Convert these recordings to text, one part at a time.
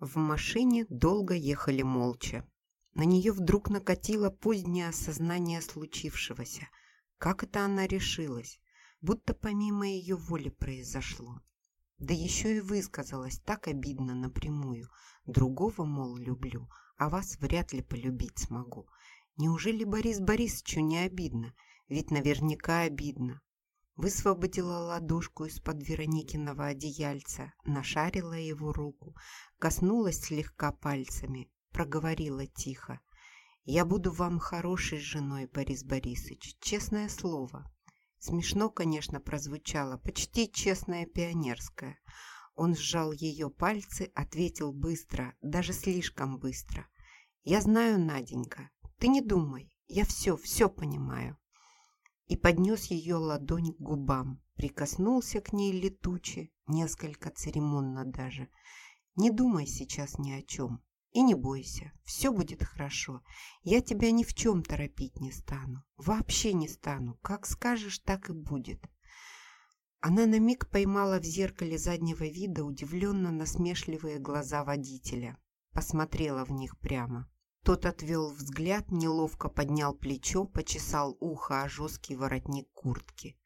В машине долго ехали молча. На нее вдруг накатило позднее осознание случившегося. Как это она решилась? Будто помимо ее воли произошло. Да еще и высказалась так обидно напрямую. Другого, мол, люблю, а вас вряд ли полюбить смогу. Неужели Борис Борисовичу не обидно? Ведь наверняка обидно. Высвободила ладошку из-под Вероникиного одеяльца, нашарила его руку, коснулась слегка пальцами, проговорила тихо. «Я буду вам хорошей женой, Борис Борисович, честное слово». Смешно, конечно, прозвучало, почти честное пионерское. Он сжал ее пальцы, ответил быстро, даже слишком быстро. «Я знаю, Наденька, ты не думай, я все, все понимаю». И поднес ее ладонь к губам, прикоснулся к ней летуче, несколько церемонно даже. «Не думай сейчас ни о чем, и не бойся, все будет хорошо. Я тебя ни в чем торопить не стану. Вообще не стану. Как скажешь, так и будет. Она на миг поймала в зеркале заднего вида удивленно насмешливые глаза водителя. Посмотрела в них прямо. Тот отвел взгляд, неловко поднял плечо, почесал ухо о жесткий воротник куртки.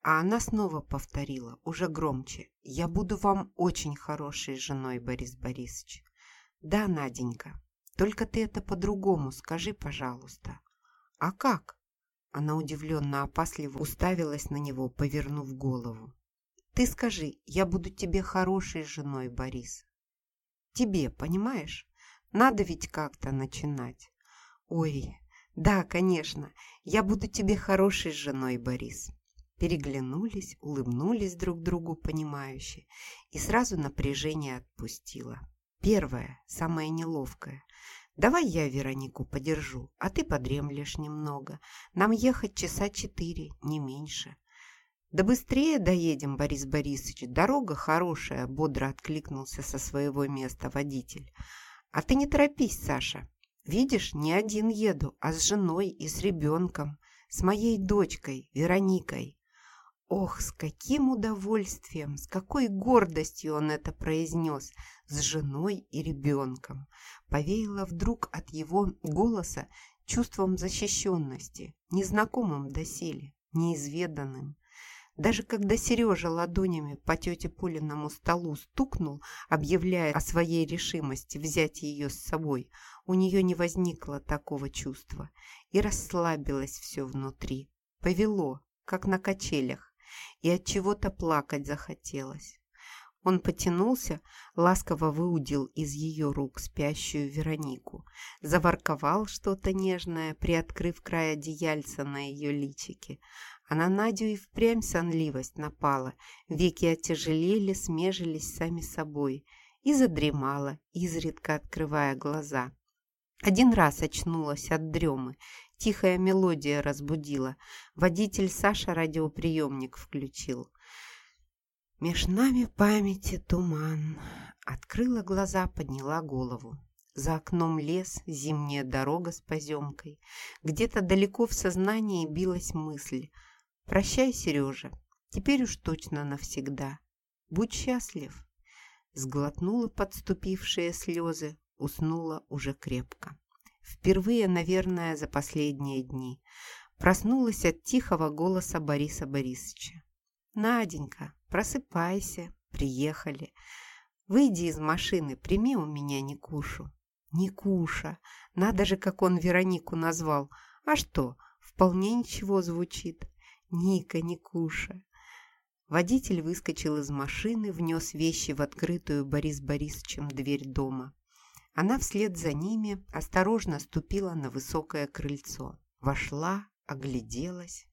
А она снова повторила, уже громче. «Я буду вам очень хорошей женой, Борис Борисович. «Да, Наденька, только ты это по-другому скажи, пожалуйста». «А как?» Она удивленно опасливо уставилась на него, повернув голову. «Ты скажи, я буду тебе хорошей женой, Борис». «Тебе, понимаешь? Надо ведь как-то начинать». «Ой, да, конечно, я буду тебе хорошей женой, Борис». Переглянулись, улыбнулись друг другу понимающе и сразу напряжение отпустила. Первое, самое неловкое. Давай я Веронику подержу, а ты подремлешь немного. Нам ехать часа четыре, не меньше. Да быстрее доедем, Борис Борисович. Дорога хорошая, бодро откликнулся со своего места водитель. А ты не торопись, Саша. Видишь, не один еду, а с женой и с ребенком, с моей дочкой Вероникой. Ох, с каким удовольствием, с какой гордостью он это произнес, с женой и ребенком. Повеяло вдруг от его голоса чувством защищенности, незнакомым доселе, неизведанным. Даже когда Сережа ладонями по тете Полиному столу стукнул, объявляя о своей решимости взять ее с собой, у нее не возникло такого чувства, и расслабилось все внутри. Повело, как на качелях и от чего-то плакать захотелось. Он потянулся, ласково выудил из ее рук спящую Веронику, заворковал что-то нежное, приоткрыв край одеяльца на ее личике. А на Надю и впрямь сонливость напала, веки отяжелели, смежились сами собой, и задремала, изредка открывая глаза. Один раз очнулась от дремы, Тихая мелодия разбудила. Водитель Саша радиоприемник включил. Меж нами памяти туман. Открыла глаза, подняла голову. За окном лес, зимняя дорога с поземкой. Где-то далеко в сознании билась мысль. «Прощай, Сережа, теперь уж точно навсегда. Будь счастлив». Сглотнула подступившие слезы, уснула уже крепко. Впервые, наверное, за последние дни. Проснулась от тихого голоса Бориса Борисовича. «Наденька, просыпайся, приехали. Выйди из машины, прими у меня Никушу». «Никуша! Надо же, как он Веронику назвал. А что, вполне ничего звучит. Ника, Никуша». Водитель выскочил из машины, внес вещи в открытую Борис Борисовичем дверь дома. Она вслед за ними осторожно ступила на высокое крыльцо. Вошла, огляделась.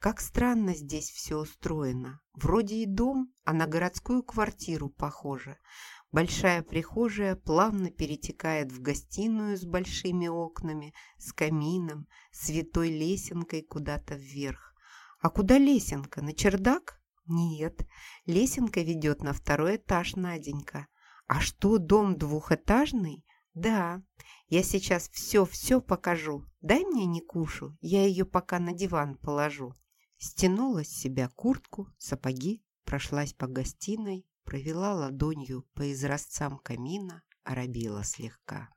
Как странно здесь все устроено. Вроде и дом, а на городскую квартиру похоже. Большая прихожая плавно перетекает в гостиную с большими окнами, с камином, с витой лесенкой куда-то вверх. А куда лесенка? На чердак? Нет, лесенка ведет на второй этаж Наденька. «А что, дом двухэтажный?» «Да, я сейчас все-все покажу. Дай мне Никушу, я ее пока на диван положу». Стянула с себя куртку, сапоги, прошлась по гостиной, провела ладонью по изразцам камина, оробила слегка.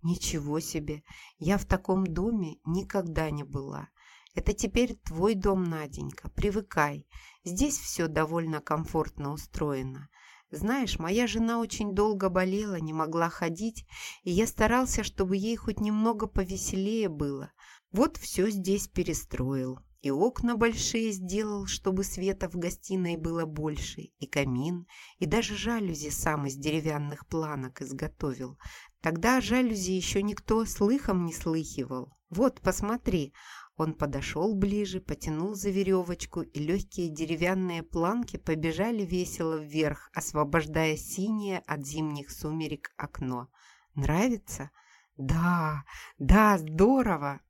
«Ничего себе! Я в таком доме никогда не была. Это теперь твой дом, Наденька. Привыкай. Здесь все довольно комфортно устроено. Знаешь, моя жена очень долго болела, не могла ходить, и я старался, чтобы ей хоть немного повеселее было. Вот все здесь перестроил. И окна большие сделал, чтобы света в гостиной было больше, и камин, и даже жалюзи сам из деревянных планок изготовил. Тогда жалюзи еще никто слыхом не слыхивал. Вот, посмотри, он подошел ближе, потянул за веревочку, и легкие деревянные планки побежали весело вверх, освобождая синее от зимних сумерек окно. «Нравится?» «Да, да, здорово!»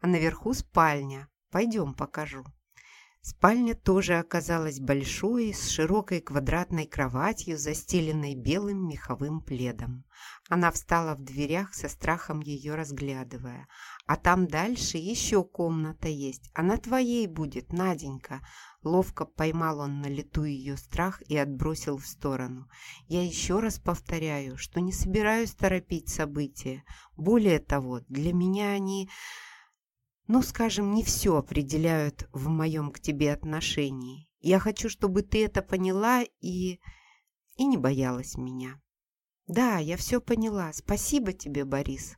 А наверху спальня. Пойдем покажу. Спальня тоже оказалась большой, с широкой квадратной кроватью, застеленной белым меховым пледом. Она встала в дверях, со страхом ее разглядывая. «А там дальше еще комната есть. Она твоей будет, Наденька». Ловко поймал он на лету ее страх и отбросил в сторону. «Я еще раз повторяю, что не собираюсь торопить события. Более того, для меня они...» ну, скажем, не все определяют в моем к тебе отношении. Я хочу, чтобы ты это поняла и... и не боялась меня. Да, я все поняла. Спасибо тебе, Борис.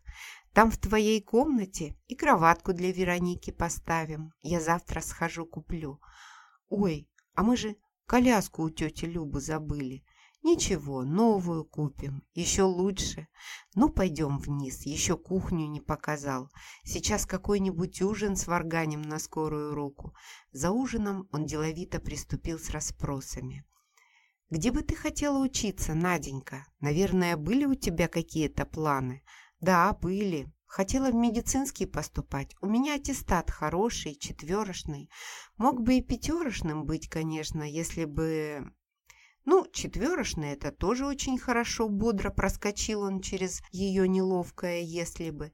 Там в твоей комнате и кроватку для Вероники поставим. Я завтра схожу куплю. Ой, а мы же коляску у тети Любы забыли. Ничего, новую купим, еще лучше. Ну, пойдем вниз, еще кухню не показал. Сейчас какой-нибудь ужин сварганим на скорую руку. За ужином он деловито приступил с расспросами. «Где бы ты хотела учиться, Наденька? Наверное, были у тебя какие-то планы?» «Да, были. Хотела в медицинский поступать. У меня аттестат хороший, четверошный. Мог бы и пятерошным быть, конечно, если бы ну, четверошный это тоже очень хорошо, бодро проскочил он через ее неловкое «если бы».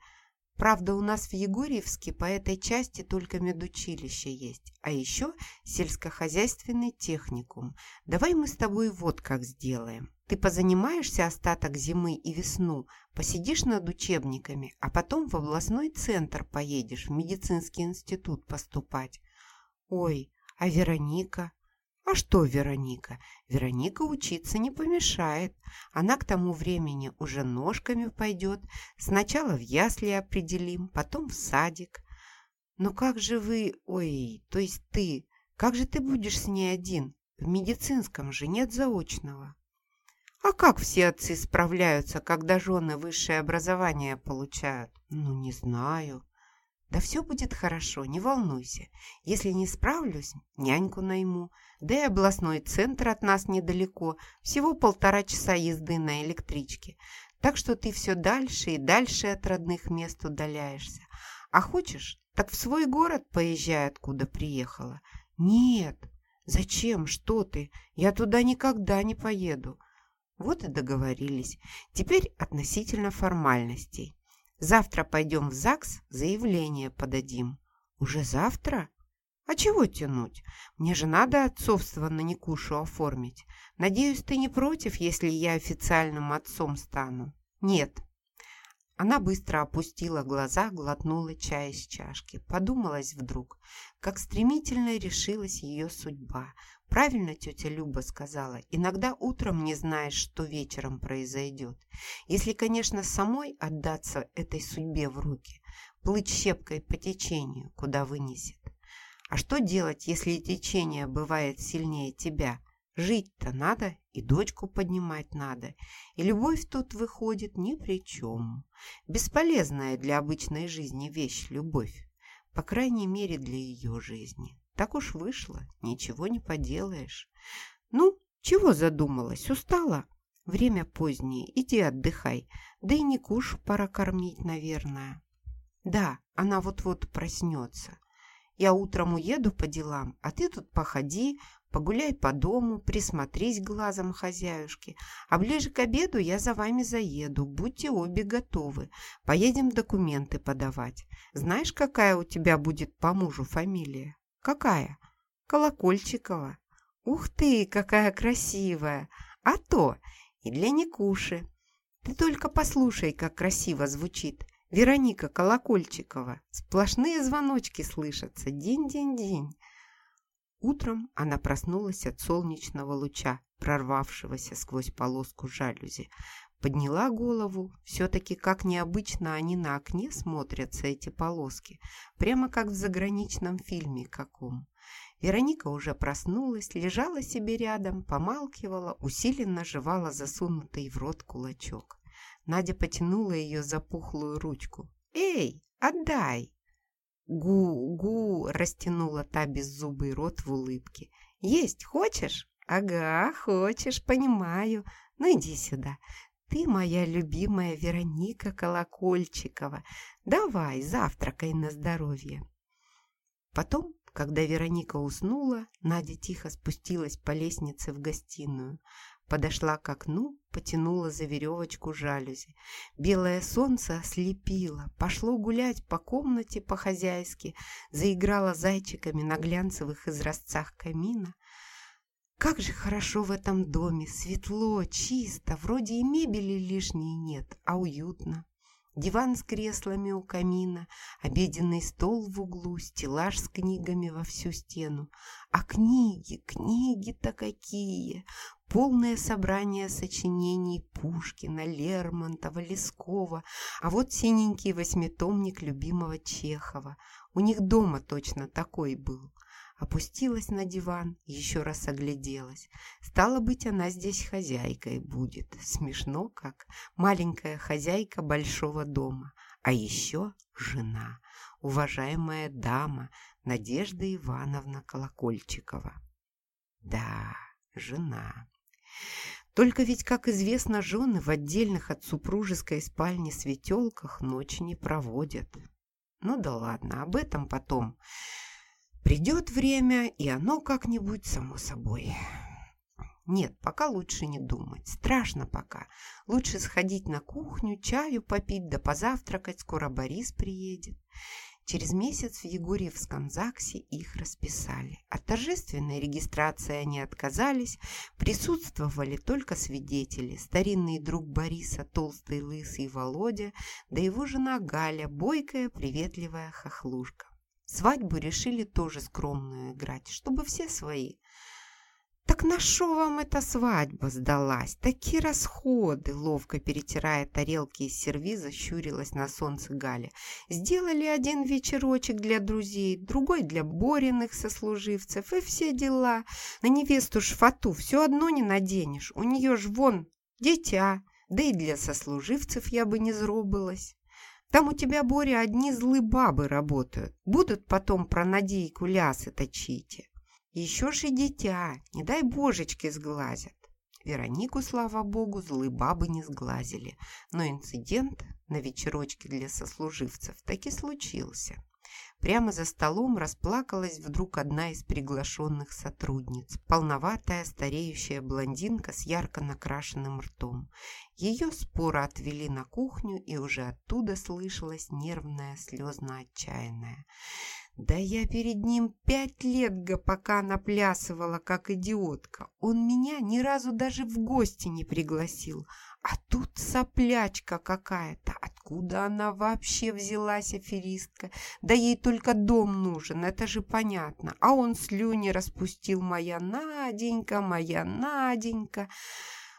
Правда, у нас в Егорьевске по этой части только медучилище есть, а еще сельскохозяйственный техникум. Давай мы с тобой вот как сделаем. Ты позанимаешься остаток зимы и весну, посидишь над учебниками, а потом в областной центр поедешь, в медицинский институт поступать. Ой, а Вероника? А что Вероника? Вероника учиться не помешает. Она к тому времени уже ножками пойдет. Сначала в ясли определим, потом в садик. Но как же вы... Ой, то есть ты... Как же ты будешь с ней один? В медицинском же нет заочного. А как все отцы справляются, когда жены высшее образование получают? Ну, не знаю. Да все будет хорошо, не волнуйся. Если не справлюсь, няньку найму. Да и областной центр от нас недалеко, всего полтора часа езды на электричке. Так что ты все дальше и дальше от родных мест удаляешься. А хочешь, так в свой город поезжай, откуда приехала. Нет, зачем, что ты, я туда никогда не поеду. Вот и договорились. Теперь относительно формальностей. Завтра пойдем в ЗАГС, заявление подадим. Уже завтра? А чего тянуть? Мне же надо отцовство на Никушу оформить. Надеюсь, ты не против, если я официальным отцом стану? Нет. Она быстро опустила глаза, глотнула чай из чашки. Подумалась вдруг, как стремительно решилась ее судьба. Правильно тетя Люба сказала, иногда утром не знаешь, что вечером произойдет. Если, конечно, самой отдаться этой судьбе в руки, плыть щепкой по течению, куда вынесет. А что делать, если течение бывает сильнее тебя? Жить-то надо, и дочку поднимать надо. И любовь тут выходит ни при чем. Бесполезная для обычной жизни вещь любовь. По крайней мере, для ее жизни. Так уж вышло, ничего не поделаешь. Ну, чего задумалась, устала? Время позднее, иди отдыхай. Да и Никушу пора кормить, наверное. Да, она вот-вот проснется. Я утром уеду по делам, а ты тут походи, погуляй по дому, присмотрись глазом хозяюшки. А ближе к обеду я за вами заеду, будьте обе готовы. Поедем документы подавать. Знаешь, какая у тебя будет по мужу фамилия? Какая? Колокольчикова. Ух ты, какая красивая! А то и для Никуши. Ты только послушай, как красиво звучит. Вероника Колокольчикова. Сплошные звоночки слышатся. День-день-день. Утром она проснулась от солнечного луча, прорвавшегося сквозь полоску жалюзи. Подняла голову. Все-таки как необычно они на окне смотрятся, эти полоски. Прямо как в заграничном фильме каком. Вероника уже проснулась, лежала себе рядом, помалкивала, усиленно жевала засунутый в рот кулачок. Надя потянула ее за пухлую ручку. «Эй, отдай!» «Гу-гу!» – растянула та беззубый рот в улыбке. «Есть хочешь?» «Ага, хочешь, понимаю. Ну иди сюда. Ты моя любимая Вероника Колокольчикова. Давай, завтракай на здоровье». Потом, когда Вероника уснула, Надя тихо спустилась по лестнице в гостиную. Подошла к окну, потянула за веревочку жалюзи. Белое солнце ослепило, пошло гулять по комнате по-хозяйски, заиграла зайчиками на глянцевых изразцах камина. Как же хорошо в этом доме, светло, чисто, вроде и мебели лишней нет, а уютно. Диван с креслами у камина, обеденный стол в углу, стеллаж с книгами во всю стену. А книги, книги-то какие! Полное собрание сочинений Пушкина, Лермонтова, Лескова, а вот синенький восьмитомник любимого Чехова. У них дома точно такой был. Опустилась на диван, еще раз огляделась. Стало быть, она здесь хозяйкой будет. Смешно как. Маленькая хозяйка большого дома. А еще жена, уважаемая дама Надежда Ивановна Колокольчикова. Да, жена. Только ведь, как известно, жены в отдельных от супружеской спальни светелках ночи не проводят. Ну да ладно, об этом потом. Придет время, и оно как-нибудь само собой. Нет, пока лучше не думать. Страшно пока. Лучше сходить на кухню, чаю попить, да позавтракать. Скоро Борис приедет. Через месяц в Егорьевском ЗАГСе их расписали. От торжественной регистрации они отказались, присутствовали только свидетели. Старинный друг Бориса, толстый лысый Володя, да его жена Галя, бойкая, приветливая хохлушка. Свадьбу решили тоже скромную играть, чтобы все свои. «Так на шо вам эта свадьба сдалась? Такие расходы!» Ловко перетирая тарелки из сервиза, щурилась на солнце Галя. «Сделали один вечерочек для друзей, другой для Бориных сослуживцев, и все дела. На невесту шфату все одно не наденешь, у нее ж вон дитя, да и для сослуживцев я бы не зробилась». Там у тебя, Боря, одни злые бабы работают. Будут потом про Надейку лясы точите. Еще ж и дитя, не дай божечки сглазят. Веронику, слава богу, злые бабы не сглазили. Но инцидент на вечерочке для сослуживцев таки случился. Прямо за столом расплакалась вдруг одна из приглашенных сотрудниц, полноватая стареющая блондинка с ярко накрашенным ртом. Ее споро отвели на кухню, и уже оттуда слышалась нервная, слезно-отчаянная. Да я перед ним пять лет пока наплясывала, как идиотка. Он меня ни разу даже в гости не пригласил. А тут соплячка какая-то. Откуда она вообще взялась, аферистка? Да ей только дом нужен, это же понятно. А он слюни распустил, моя Наденька, моя Наденька.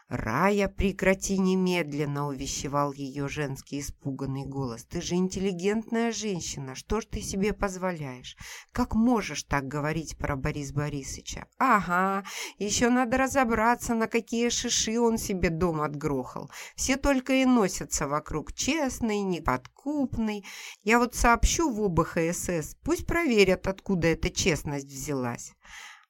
«Рая, прекрати немедленно!» — увещевал ее женский испуганный голос. «Ты же интеллигентная женщина, что ж ты себе позволяешь? Как можешь так говорить про Бориса Борисовича?» «Ага, еще надо разобраться, на какие шиши он себе дом отгрохал. Все только и носятся вокруг, честный, неподкупный. Я вот сообщу в ОБХСС, пусть проверят, откуда эта честность взялась».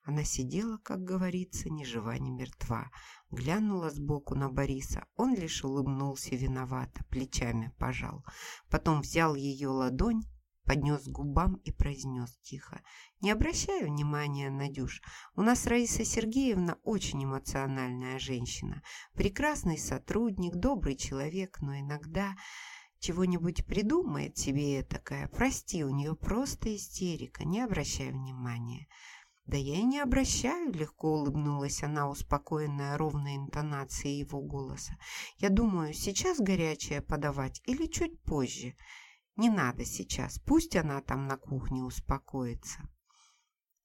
Она сидела, как говорится, ни жива, ни мертва. Глянула сбоку на Бориса. Он лишь улыбнулся виновато, плечами пожал. Потом взял ее ладонь, поднес губам и произнес тихо. «Не обращай внимания, Надюш. У нас Раиса Сергеевна очень эмоциональная женщина. Прекрасный сотрудник, добрый человек, но иногда чего-нибудь придумает себе такая. Прости, у нее просто истерика. Не обращай внимания». «Да я и не обращаю», — легко улыбнулась она, успокоенная ровной интонацией его голоса. «Я думаю, сейчас горячее подавать или чуть позже? Не надо сейчас, пусть она там на кухне успокоится».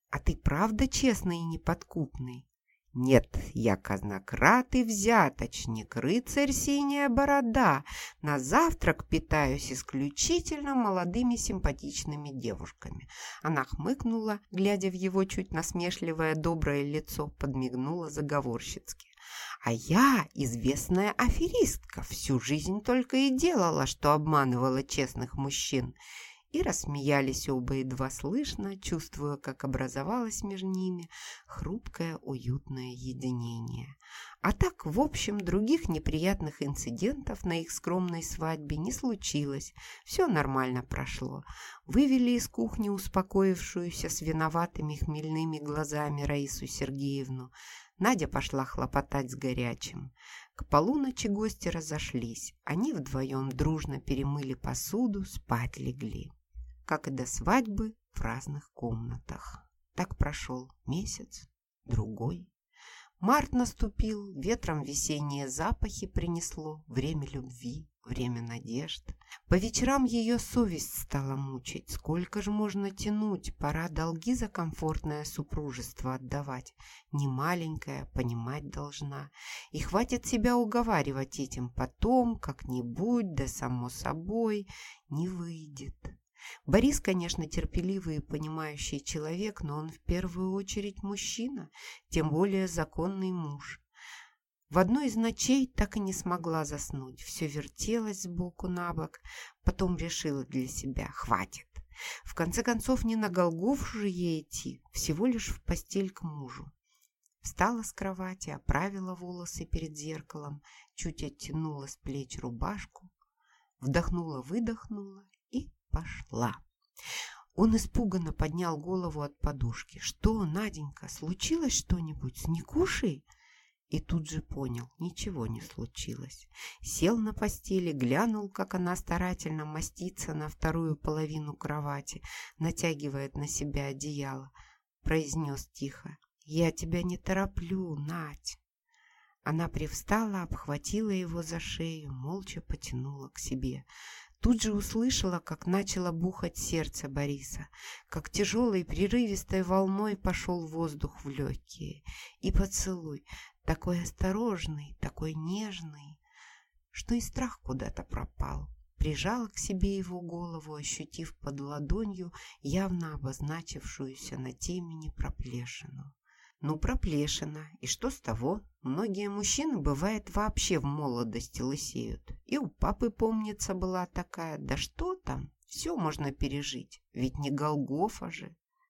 «А ты правда честный и неподкупный?» Нет, я казнократ и взяточник, рыцарь синяя борода. На завтрак питаюсь исключительно молодыми симпатичными девушками. Она хмыкнула, глядя в его чуть насмешливое доброе лицо, подмигнула заговорщицки. А я известная аферистка, всю жизнь только и делала, что обманывала честных мужчин и рассмеялись оба едва слышно, чувствуя, как образовалось между ними хрупкое уютное единение. А так, в общем, других неприятных инцидентов на их скромной свадьбе не случилось. Все нормально прошло. Вывели из кухни успокоившуюся с виноватыми хмельными глазами Раису Сергеевну. Надя пошла хлопотать с горячим. К полуночи гости разошлись. Они вдвоем дружно перемыли посуду, спать легли как и до свадьбы в разных комнатах. Так прошел месяц, другой. Март наступил, ветром весенние запахи принесло, время любви, время надежд. По вечерам ее совесть стала мучить. Сколько же можно тянуть, пора долги за комфортное супружество отдавать. Не маленькая, понимать должна. И хватит себя уговаривать этим потом, как-нибудь, да само собой, не выйдет. Борис, конечно, терпеливый и понимающий человек, но он в первую очередь мужчина, тем более законный муж. В одной из ночей так и не смогла заснуть. Все вертелось сбоку на бок, потом решила для себя «хватит». В конце концов, не на Голгоф же ей идти, всего лишь в постель к мужу. Встала с кровати, оправила волосы перед зеркалом, чуть оттянула с плеч рубашку, вдохнула-выдохнула пошла. Он испуганно поднял голову от подушки. «Что, Наденька, случилось что-нибудь с Никушей?» И тут же понял, ничего не случилось. Сел на постели, глянул, как она старательно мастится на вторую половину кровати, натягивает на себя одеяло. Произнес тихо, «Я тебя не тороплю, Надь». Она привстала, обхватила его за шею, молча потянула к себе. Тут же услышала, как начало бухать сердце Бориса, как тяжелой прерывистой волной пошел воздух в легкие. И поцелуй, такой осторожный, такой нежный, что и страх куда-то пропал. Прижала к себе его голову, ощутив под ладонью явно обозначившуюся на темени проплешину. Ну, проплешина. И что с того? Многие мужчины, бывает, вообще в молодости лысеют. И у папы, помнится, была такая. Да что там? Все можно пережить. Ведь не Голгофа же.